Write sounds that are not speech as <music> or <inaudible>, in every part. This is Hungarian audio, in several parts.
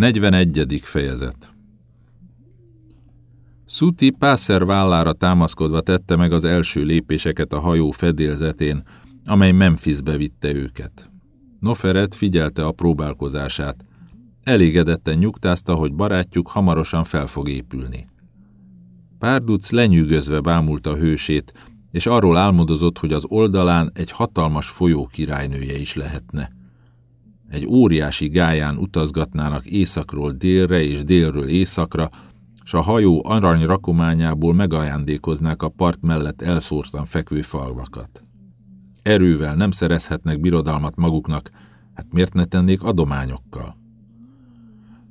41. fejezet Szuti Pászer vállára támaszkodva tette meg az első lépéseket a hajó fedélzetén, amely Memphisbe vitte őket. Noferet figyelte a próbálkozását. Elégedetten nyugtázta, hogy barátjuk hamarosan fel fog épülni. Párduc lenyűgözve bámulta a hősét, és arról álmodozott, hogy az oldalán egy hatalmas folyó királynője is lehetne. Egy óriási gáján utazgatnának északról délre és délről északra, s a hajó arany rakományából megajándékoznák a part mellett elszórtan fekvő falvakat. Erővel nem szerezhetnek birodalmat maguknak, hát miért ne tennék adományokkal?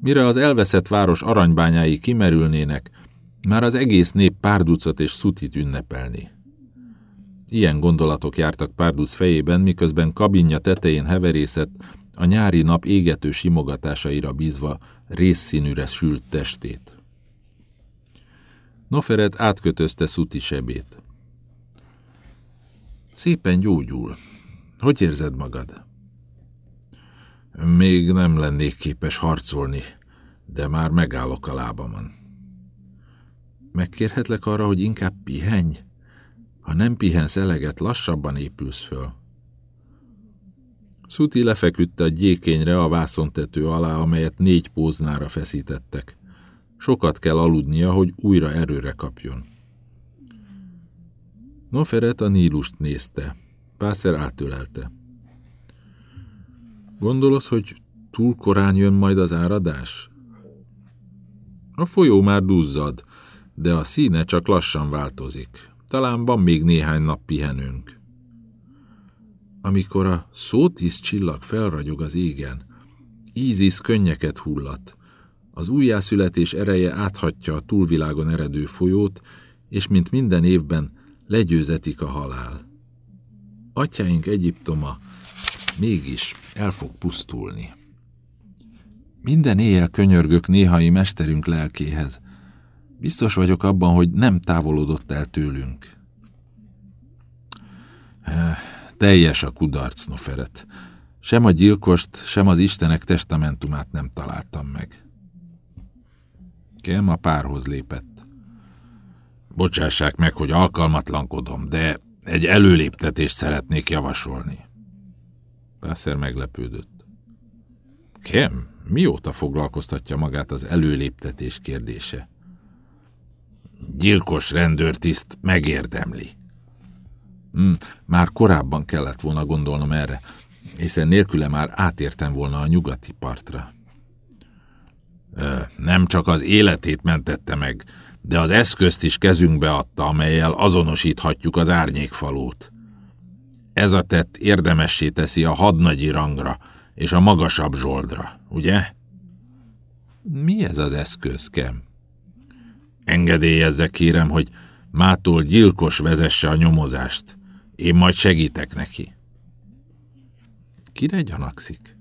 Mire az elveszett város aranybányái kimerülnének, már az egész nép párducot és szutit ünnepelni. Ilyen gondolatok jártak párduc fejében, miközben kabinja tetején heverészett, a nyári nap égető simogatásaira bízva részszínűre sült testét. Noferet átkötözte Szuti sebét. Szépen gyógyul. Hogy érzed magad? Még nem lennék képes harcolni, de már megállok a lábamon. Megkérhetlek arra, hogy inkább pihenj? Ha nem pihensz eleget, lassabban épülsz föl. Szuti lefeküdte a gyékényre a vászontető alá, amelyet négy póznára feszítettek. Sokat kell aludnia, hogy újra erőre kapjon. Noferet a Nílust nézte. Pászer átölelte. Gondolod, hogy túl korán jön majd az áradás? A folyó már duzzad, de a színe csak lassan változik. Talán van még néhány nap pihenünk. Amikor a szótíz csillag felragyog az égen, Ízisz könnyeket hullat. Az újjászületés ereje áthatja a túlvilágon eredő folyót, és mint minden évben legyőzetik a halál. Atyáink Egyiptoma mégis el fog pusztulni. Minden éjjel könyörgök néhai mesterünk lelkéhez. Biztos vagyok abban, hogy nem távolodott el tőlünk. Teljes a kudarc, Noferet. Sem a gyilkost, sem az Istenek testamentumát nem találtam meg. Kem a párhoz lépett. Bocsássák meg, hogy alkalmatlankodom, de egy előléptetést szeretnék javasolni. Pászer meglepődött. Kem, mióta foglalkoztatja magát az előléptetés kérdése? Gyilkos rendőrtiszt megérdemli. Hmm, már korábban kellett volna gondolnom erre, hiszen nélküle már átértem volna a nyugati partra. Nem csak az életét mentette meg, de az eszközt is kezünkbe adta, amelyel azonosíthatjuk az árnyékfalót. Ez a tett érdemessé teszi a hadnagyi rangra és a magasabb zsoldra, ugye? Mi ez az eszköz, Kem? Engedélyezze kérem, hogy mától gyilkos vezesse a nyomozást. Én majd segítek neki. Kire gyanakszik?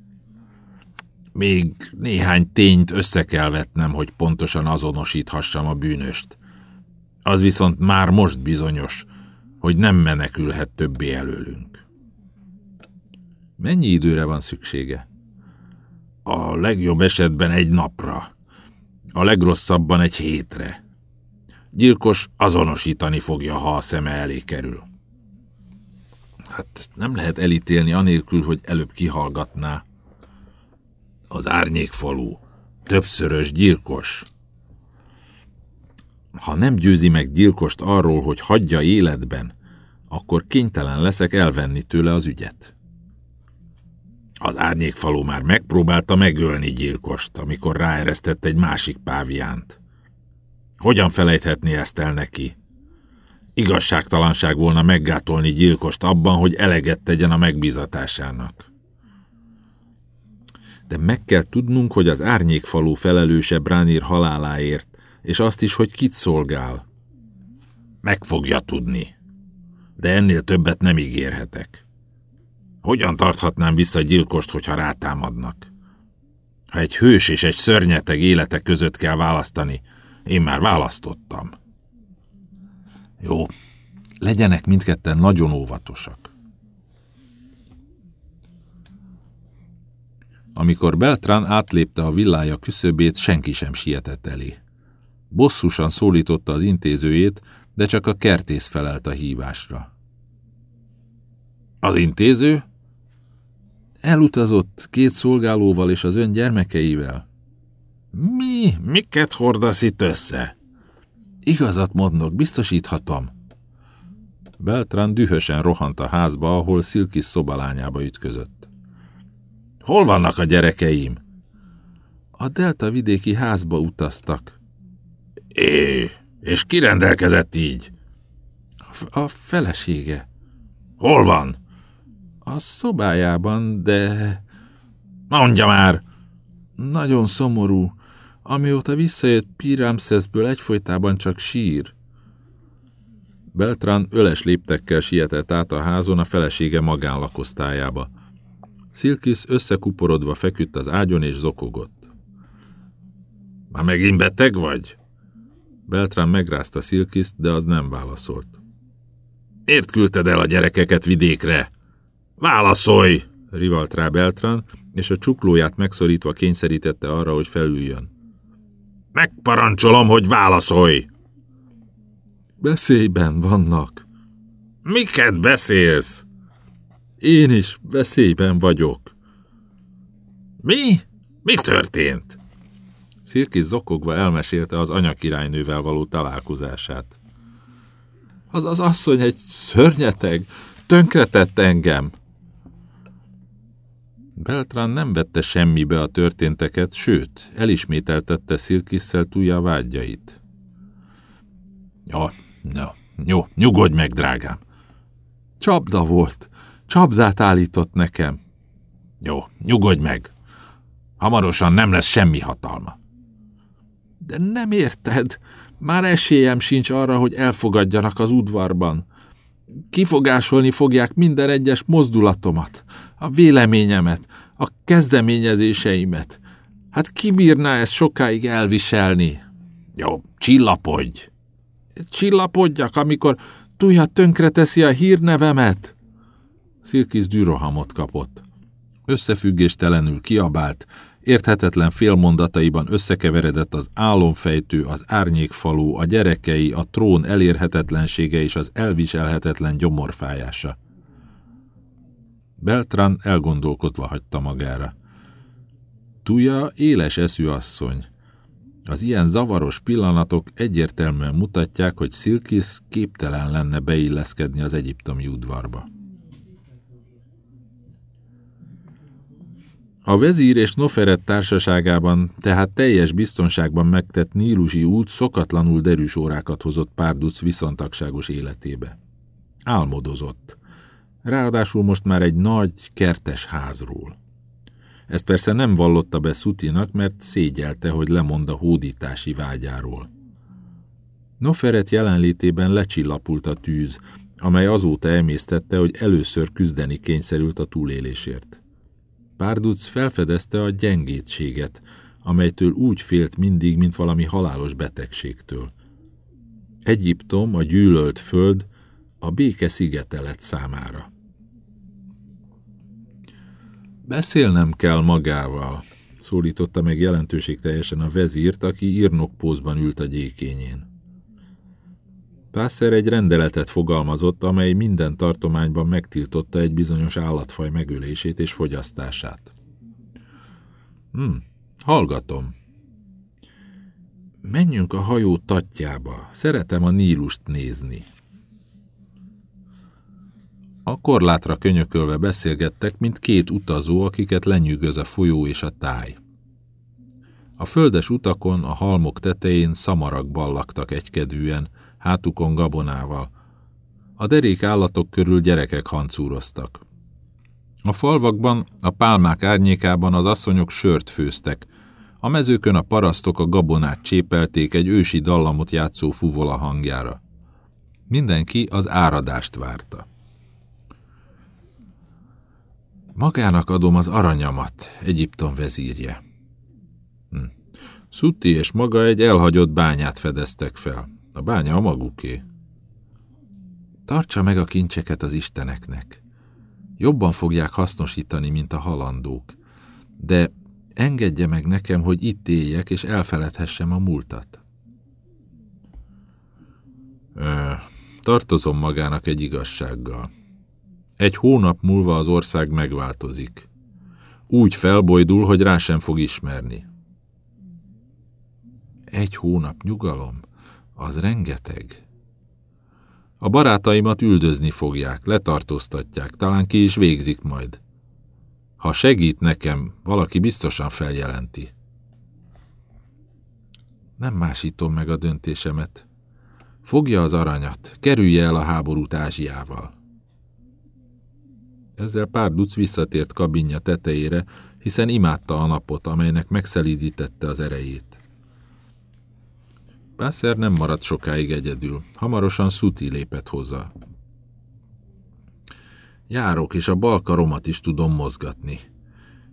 Még néhány tényt össze kell vetnem, hogy pontosan azonosíthassam a bűnöst. Az viszont már most bizonyos, hogy nem menekülhet többé előlünk. Mennyi időre van szüksége? A legjobb esetben egy napra, a legrosszabban egy hétre. Gyilkos azonosítani fogja, ha a szeme elé kerül. Hát nem lehet elítélni anélkül, hogy előbb kihallgatná. Az árnyékfalú, többszörös gyilkos. Ha nem győzi meg gyilkost arról, hogy hagyja életben, akkor kénytelen leszek elvenni tőle az ügyet. Az árnyékfalú már megpróbálta megölni gyilkost, amikor ráeresztett egy másik páviánt. Hogyan felejthetné ezt el neki? Igazságtalanság volna meggátolni gyilkost abban, hogy eleget tegyen a megbízatásának. De meg kell tudnunk, hogy az árnyékfalú felelőse Bránir haláláért, és azt is, hogy kit szolgál. Meg fogja tudni. De ennél többet nem ígérhetek. Hogyan tarthatnám vissza gyilkost, hogyha rátámadnak? Ha egy hős és egy szörnyeteg élete között kell választani, én már választottam. Jó, legyenek mindketten nagyon óvatosak. Amikor Beltran átlépte a villája küszöbét, senki sem sietett elé. Bosszusan szólította az intézőjét, de csak a kertész felelt a hívásra. Az intéző? Elutazott két szolgálóval és az ön gyermekeivel. Mi? Miket hordasz itt össze? Igazat mondok, biztosíthatom. Beltran dühösen rohant a házba, ahol Szilkis szobalányába ütközött. Hol vannak a gyerekeim? A delta vidéki házba utaztak. É, és ki rendelkezett így? A felesége. Hol van? A szobájában, de... Mondja már! Nagyon szomorú. Amióta visszajött Piramszeszből egyfolytában csak sír. Beltran öles léptekkel sietett át a házon a felesége magánlakosztályába. Szilkis összekuporodva feküdt az ágyon és zokogott. Már megint beteg vagy? Beltran megrázta Szilkiszt, de az nem válaszolt. Miért küldted el a gyerekeket vidékre? Válaszolj! rivalt rá Beltran, és a csuklóját megszorítva kényszerítette arra, hogy felüljön. Megparancsolom, hogy válaszolj! Veszélyben vannak. Miket beszélsz? Én is veszélyben vagyok. Mi? Mi történt? Szirkis zokogva elmesélte az anyakirálynővel való találkozását. Az az asszony egy szörnyeteg, tönkretett engem. Beltran nem vette semmibe a történteket, sőt, elismételtette Szilkisszel túlja vágyait. Ja, ja, jó, nyugodj meg, drágám. Csapda volt, csapdát állított nekem. Jó, nyugodj meg. Hamarosan nem lesz semmi hatalma. De nem érted, már esélyem sincs arra, hogy elfogadjanak az udvarban. Kifogásolni fogják minden egyes mozdulatomat, a véleményemet, a kezdeményezéseimet. Hát ki bírná ezt sokáig elviselni? Jó, csillapodj! Csillapodjak, amikor Tuja tönkreteszi a hírnevemet? Szilkis dürohamot kapott. Összefüggéstelenül kiabált, érthetetlen félmondataiban összekeveredett az álomfejtő, az árnyékfalú, a gyerekei, a trón elérhetetlensége és az elviselhetetlen gyomorfájása. Beltran elgondolkodva hagyta magára. Tuja éles eszű asszony. Az ilyen zavaros pillanatok egyértelműen mutatják, hogy Szilkis képtelen lenne beilleszkedni az egyiptomi udvarba. A vezír és Noferet társaságában, tehát teljes biztonságban megtett nílusi út szokatlanul derűs órákat hozott Párduc viszontagságos életébe. Álmodozott. Ráadásul most már egy nagy, kertes házról. Ezt persze nem vallotta be Szutinak, mert szégyelte, hogy lemond a hódítási vágyáról. Noferet jelenlétében lecsillapult a tűz, amely azóta emésztette, hogy először küzdeni kényszerült a túlélésért. Párduc felfedezte a gyengétséget, amelytől úgy félt mindig, mint valami halálos betegségtől. Egyiptom, a gyűlölt föld, a béke szigete lett számára. Beszélnem kell magával, szólította meg jelentőség teljesen a vezírt, aki írnokpózban ült a gyékényén. Pászer egy rendeletet fogalmazott, amely minden tartományban megtiltotta egy bizonyos állatfaj megölését és fogyasztását. Hm, hallgatom. Menjünk a hajó tatjába. Szeretem a Nílust nézni. A korlátra könyökölve beszélgettek, mint két utazó, akiket lenyűgöz a folyó és a táj. A földes utakon, a halmok tetején szamarak ballagtak egykedvűen, hátukon gabonával. A derék állatok körül gyerekek hancúroztak. A falvakban, a pálmák árnyékában az asszonyok sört főztek, a mezőkön a parasztok a gabonát csépelték egy ősi dallamot játszó fuvola hangjára. Mindenki az áradást várta. Magának adom az aranyamat, Egyiptom vezírje. Hm. Szutti és maga egy elhagyott bányát fedeztek fel. A bánya a maguké. Tartsa meg a kincseket az isteneknek. Jobban fogják hasznosítani, mint a halandók. De engedje meg nekem, hogy itt éljek, és elfeledhessem a múltat. Ö, tartozom magának egy igazsággal. Egy hónap múlva az ország megváltozik. Úgy felbojdul, hogy rá sem fog ismerni. Egy hónap nyugalom, az rengeteg. A barátaimat üldözni fogják, letartóztatják, talán ki is végzik majd. Ha segít nekem, valaki biztosan feljelenti. Nem másítom meg a döntésemet. Fogja az aranyat, kerülje el a háborút Ázsiával. Ezzel pár duc visszatért kabinja tetejére, hiszen imádta a napot, amelynek megszelídítette az erejét. Pászer nem maradt sokáig egyedül. Hamarosan Szuti lépett hozzá. Járok, és a bal karomat is tudom mozgatni.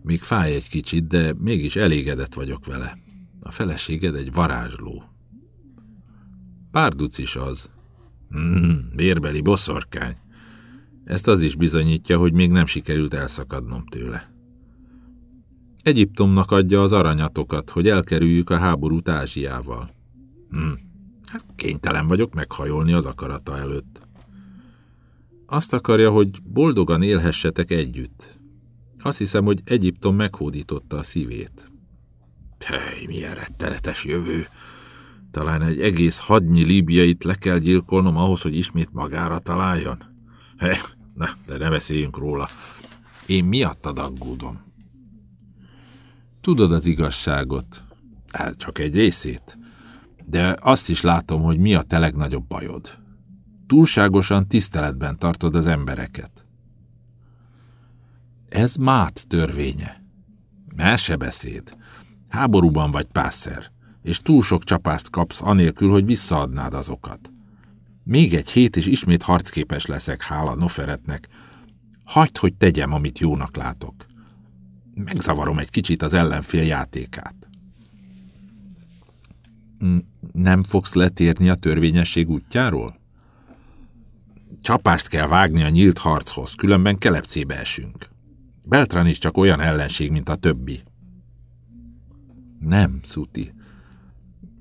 Még fáj egy kicsit, de mégis elégedett vagyok vele. A feleséged egy varázsló. Párduc is az. Hmm, vérbeli boszorkány. Ezt az is bizonyítja, hogy még nem sikerült elszakadnom tőle. Egyiptomnak adja az aranyatokat, hogy elkerüljük a háborút Ázsiával. Hm. Hát kénytelen vagyok meghajolni az akarata előtt. Azt akarja, hogy boldogan élhessetek együtt. Azt hiszem, hogy Egyiptom meghódította a szívét. Hely, milyen rettenetes jövő! Talán egy egész hadnyi líbiait le kell gyilkolnom ahhoz, hogy ismét magára találjon. He, na, de ne beszéljünk róla. Én miattad aggódom. Tudod az igazságot. Hát csak egy részét. De azt is látom, hogy mi a te legnagyobb bajod. Túlságosan tiszteletben tartod az embereket. Ez mát törvénye. beszéd. Háborúban vagy pászer, és túl sok csapást kapsz anélkül, hogy visszaadnád azokat. Még egy hét, és ismét harcképes leszek, hála Noferetnek. Hagyd, hogy tegyem, amit jónak látok. Megzavarom egy kicsit az ellenfél játékát nem fogsz letérni a törvényesség útjáról? Csapást kell vágni a nyílt harchoz, különben kelepcébe esünk. Beltran is csak olyan ellenség, mint a többi. Nem, Szuti.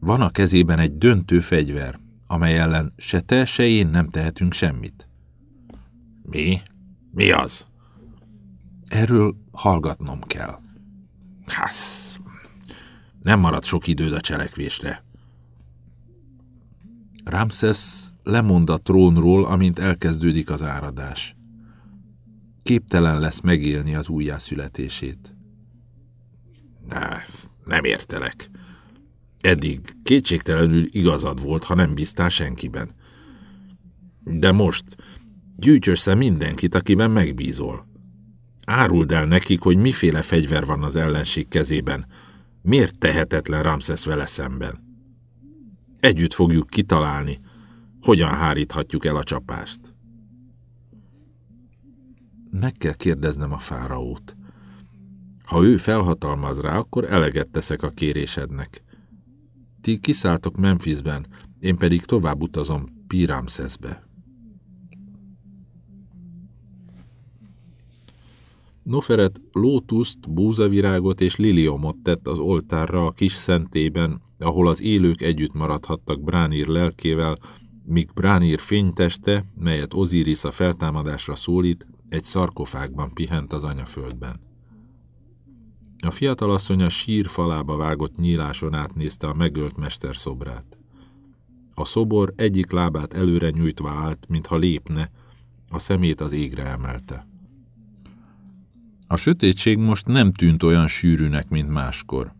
Van a kezében egy döntő fegyver, amely ellen se te, se én nem tehetünk semmit. Mi? Mi az? Erről hallgatnom kell. Hász, nem marad sok időd a cselekvésre. Ramses lemond a trónról, amint elkezdődik az áradás. Képtelen lesz megélni az újjászületését. Ne, nem értelek. Eddig kétségtelenül igazad volt, ha nem bíztál senkiben. De most gyűjts össze mindenkit, akiben megbízol. Áruld el nekik, hogy miféle fegyver van az ellenség kezében. Miért tehetetlen Ramses vele szemben? Együtt fogjuk kitalálni, hogyan háríthatjuk el a csapást. Meg kell kérdeznem a fáraót. Ha ő felhatalmaz rá, akkor eleget teszek a kérésednek. Ti kiszálltok Memphisben, én pedig tovább utazom Piramszeszbe. Noferet lótuszt, búzavirágot és liliomot tett az oltárra a kis szentében, ahol az élők együtt maradhattak Bránír lelkével, míg Bránír fényteste, melyet Oziris a feltámadásra szólít, egy szarkofágban pihent az anyaföldben. A fiatalasszony a sír falába vágott nyíláson átnézte a megölt mester szobrát. A szobor egyik lábát előre nyújtva állt, mintha lépne, a szemét az égre emelte. A sötétség most nem tűnt olyan sűrűnek, mint máskor.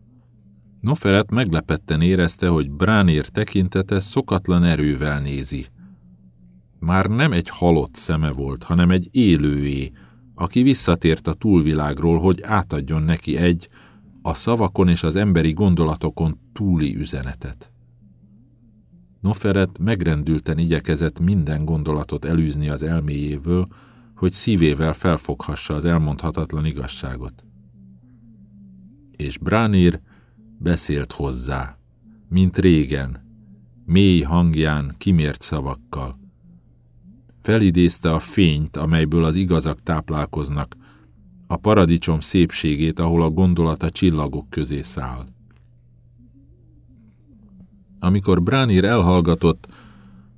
Noferet meglepetten érezte, hogy Bránér tekintete szokatlan erővel nézi. Már nem egy halott szeme volt, hanem egy élőé, aki visszatért a túlvilágról, hogy átadjon neki egy, a szavakon és az emberi gondolatokon túli üzenetet. Noferet megrendülten igyekezett minden gondolatot elűzni az elméjéből, hogy szívével felfoghassa az elmondhatatlan igazságot. És Bránír beszélt hozzá, mint régen, mély hangján, kimért szavakkal. Felidézte a fényt, amelyből az igazak táplálkoznak, a paradicsom szépségét, ahol a gondolata csillagok közé száll. Amikor Bránir elhallgatott,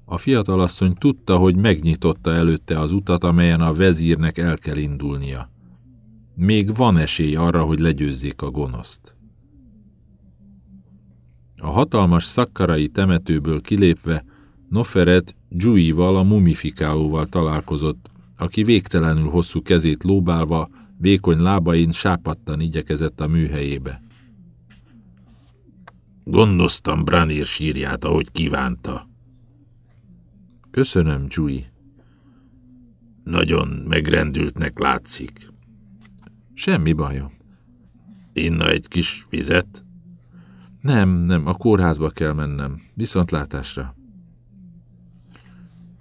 a fiatalasszony tudta, hogy megnyitotta előtte az utat, amelyen a vezírnek el kell indulnia. Még van esély arra, hogy legyőzzék a gonoszt. A hatalmas szakkarai temetőből kilépve Noferet Dzsuival, a mumifikálóval találkozott, aki végtelenül hosszú kezét lóbálva, vékony lábain sápadtan igyekezett a műhelyébe. Gondoztam Branir sírját, ahogy kívánta. Köszönöm, Dzsui. Nagyon megrendültnek látszik. Semmi bajom. Inna egy kis vizet? Nem, nem, a kórházba kell mennem. Viszontlátásra.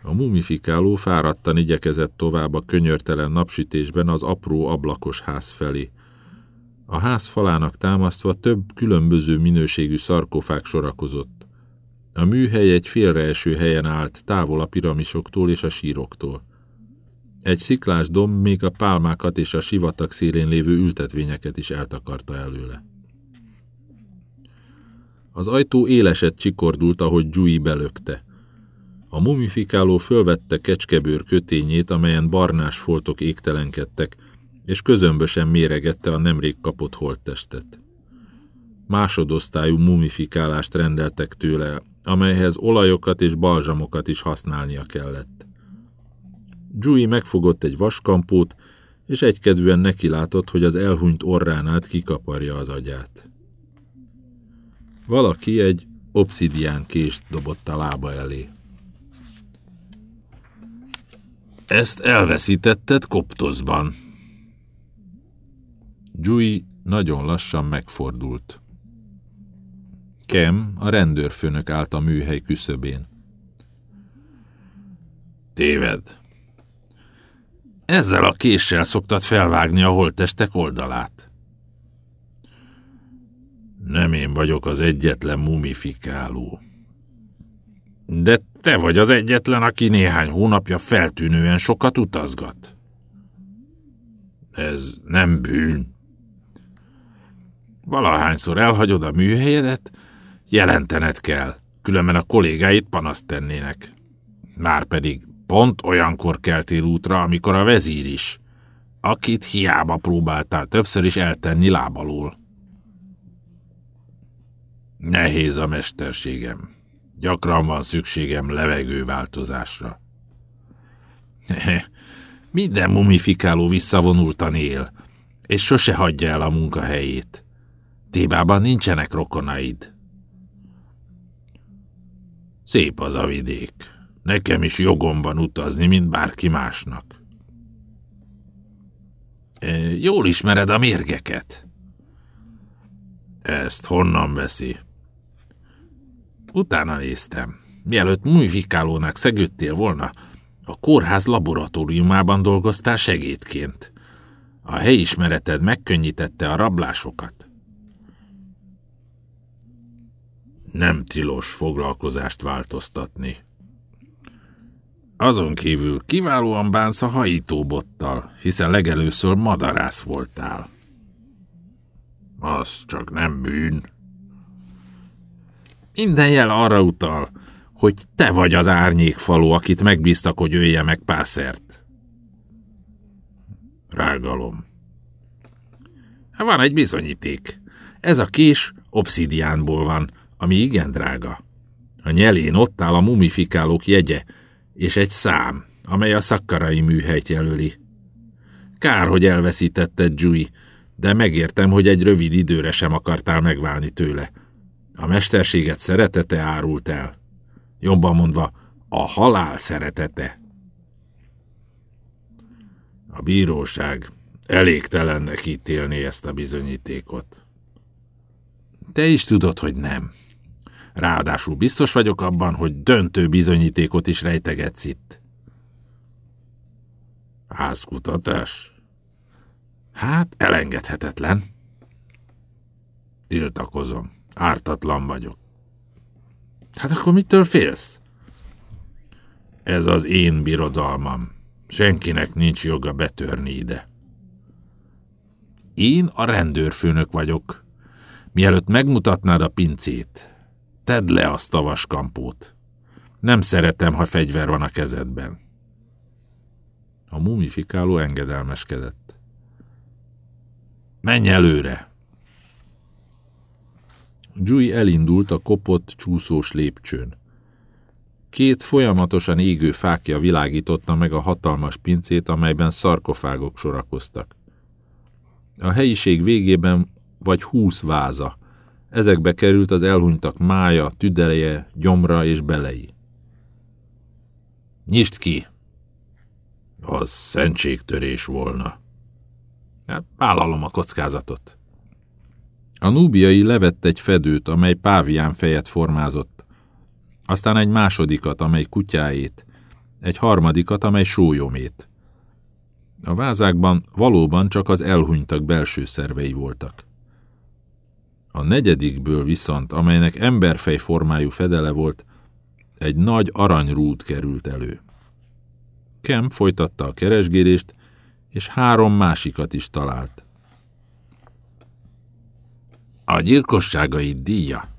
A mumifikáló fáradtan igyekezett tovább a könyörtelen napsütésben az apró ablakos ház felé. A ház falának támasztva több különböző minőségű szarkofág sorakozott. A műhely egy félreeső helyen állt, távol a piramisoktól és a síroktól. Egy sziklás domb még a pálmákat és a sivatag szélén lévő ültetvényeket is eltakarta előle. Az ajtó éleset csikordult, ahogy Jui belökte. A mumifikáló fölvette kecskebőr kötényét, amelyen barnás foltok égtelenkedtek, és közömbösen méregette a nemrég kapott holttestet. Másodosztályú mumifikálást rendeltek tőle, amelyhez olajokat és balzsamokat is használnia kellett. Jui megfogott egy vaskampót, és egykedvűen nekilátott, hogy az elhunyt orrán át kikaparja az agyát. Valaki egy obszidián kést dobott a lába elé. Ezt elveszítetted Koptozban. Jui nagyon lassan megfordult. Kem, a rendőrfőnök állt a műhely küszöbén. Téved. Ezzel a késsel szoktad felvágni a holttestek oldalát. Nem én vagyok az egyetlen mumifikáló. De te vagy az egyetlen, aki néhány hónapja feltűnően sokat utazgat. Ez nem bűn. Valahányszor elhagyod a műhelyedet, jelentened kell, különben a kollégáit panaszt tennének. Márpedig pont olyankor keltél útra, amikor a vezír is, akit hiába próbáltál többször is eltenni lábalól. Nehéz a mesterségem. Gyakran van szükségem levegőváltozásra. <laughs> Minden mumifikáló visszavonultan él, és sose hagyja el a munkahelyét. Tébában nincsenek rokonaid. Szép az a vidék. Nekem is jogom van utazni, mint bárki másnak. E, jól ismered a mérgeket. Ezt honnan veszi? Utána néztem. Mielőtt mumifikálónak szegődtél volna, a kórház laboratóriumában dolgoztál segédként. A helyismereted megkönnyítette a rablásokat. Nem tilos foglalkozást változtatni. Azon kívül kiválóan bánsz a hajítóbottal, hiszen legelőször madarász voltál. Az csak nem bűn. Minden jel arra utal, hogy te vagy az árnyékfaló, akit megbíztak, hogy ölje meg pászert. Rágalom. Van egy bizonyíték. Ez a kés obszidiánból van, ami igen drága. A nyelén ott áll a mumifikálók jegye, és egy szám, amely a szakkarai műhelyt jelöli. Kár, hogy elveszítetted, Jui, de megértem, hogy egy rövid időre sem akartál megválni tőle. A mesterséget szeretete árult el. Jobban mondva, a halál szeretete. A bíróság elégtelennek ítélni ezt a bizonyítékot. Te is tudod, hogy nem. Ráadásul biztos vagyok abban, hogy döntő bizonyítékot is rejtegetsz itt. Házkutatás? Hát, elengedhetetlen. Tiltakozom. Ártatlan vagyok. Hát akkor mitől félsz? Ez az én birodalmam. Senkinek nincs joga betörni ide. Én a rendőrfőnök vagyok. Mielőtt megmutatnád a pincét, tedd le azt a vaskampót. Nem szeretem, ha fegyver van a kezedben. A mumifikáló engedelmeskedett. Menj előre! Jui elindult a kopott, csúszós lépcsőn. Két folyamatosan égő fákja világította meg a hatalmas pincét, amelyben szarkofágok sorakoztak. A helyiség végében vagy húsz váza. Ezekbe került az elhunytak mája, tüdeleje, gyomra és belei. Nyisd ki! Az szentségtörés volna. Hát, vállalom a kockázatot. A núbiai levett egy fedőt, amely pávián fejet formázott, aztán egy másodikat, amely kutyáét, egy harmadikat, amely sólyomét. A vázákban valóban csak az elhunytak belső szervei voltak. A negyedikből viszont, amelynek emberfej formájú fedele volt, egy nagy aranyrút került elő. Kem folytatta a keresgélést, és három másikat is talált. A gyilkosságaid díja.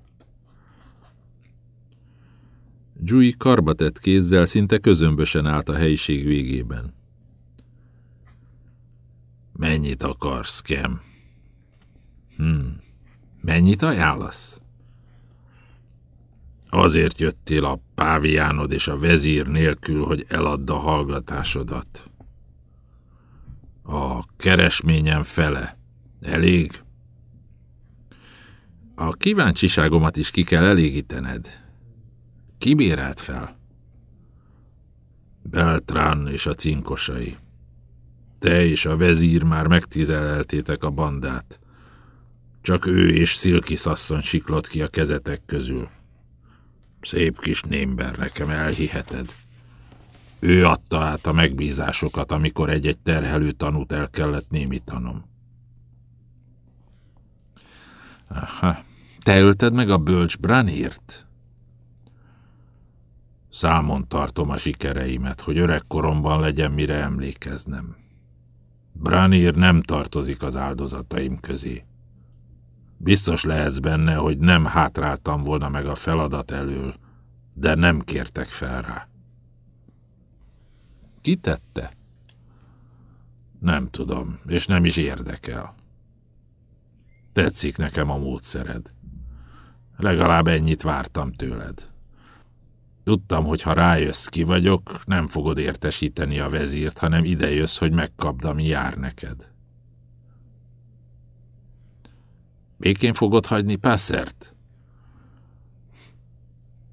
Jui karbatett kézzel szinte közömbösen állt a helyiség végében. Mennyit akarsz, Kem? Hmm. Mennyit ajánlasz? Azért jöttél a páviánod és a vezír nélkül, hogy eladd a hallgatásodat. A keresményem fele. Elég? A kíváncsiságomat is ki kell elégítened. Ki fel? Beltrán és a cinkosai. Te és a vezír már megtizeleltétek a bandát. Csak ő és Szilkisz asszony siklott ki a kezetek közül. Szép kis némber, nekem elhiheted. Ő adta át a megbízásokat, amikor egy-egy terhelő tanút el kellett némítanom. Aha, te ölted meg a bölcs Branért? Számon tartom a sikereimet, hogy öregkoromban legyen mire emlékeznem. Branir nem tartozik az áldozataim közé. Biztos lehetsz benne, hogy nem hátráltam volna meg a feladat elől, de nem kértek fel rá. Ki? Nem tudom, és nem is érdekel. Tetszik nekem a módszered. Legalább ennyit vártam tőled. Tudtam, hogy ha rájössz ki vagyok, nem fogod értesíteni a vezírt, hanem ide jössz, hogy megkapd, ami jár neked. Békén fogod hagyni Pászert?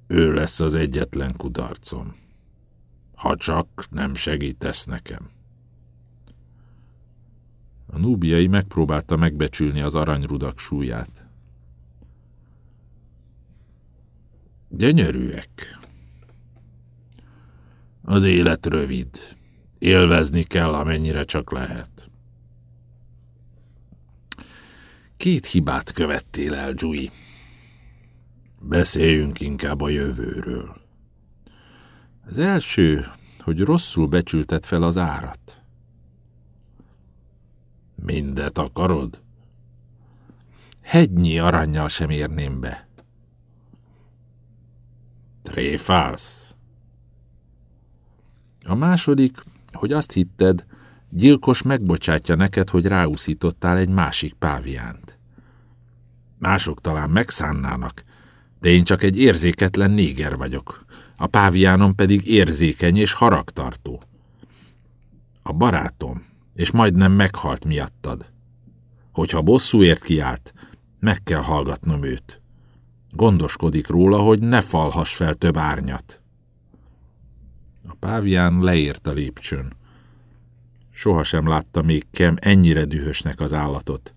Ő lesz az egyetlen kudarcom. Ha csak nem segítesz nekem. A núbiai megpróbálta megbecsülni az aranyrudak súlyát. Gyönyörűek. Az élet rövid. Élvezni kell, amennyire csak lehet. Két hibát követtél el, Jui. Beszéljünk inkább a jövőről. Az első, hogy rosszul becsülted fel az árat. Mindet akarod? Hegynyi aranyjal sem érném be. Tréfálsz? A második, hogy azt hitted, gyilkos megbocsátja neked, hogy ráúszítottál egy másik páviánt. Mások talán megszánnának, de én csak egy érzéketlen néger vagyok, a páviánom pedig érzékeny és haragtartó. A barátom, és majdnem meghalt miattad. Hogyha bosszúért kiált, meg kell hallgatnom őt. Gondoskodik róla, hogy ne falhass fel több árnyat. A pávián leért a lépcsőn. Sohasem látta még Kem ennyire dühösnek az állatot.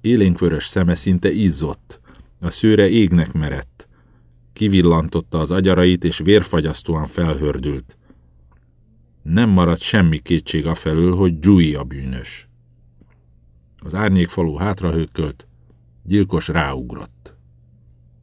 Élénkvörös szeme szinte izzott, a szőre égnek merett. Kivillantotta az agyarait, és vérfagyasztóan felhördült. Nem maradt semmi kétség afelől, hogy Jui a bűnös. Az árnyékfalú hátrahőkölt, gyilkos ráugrott.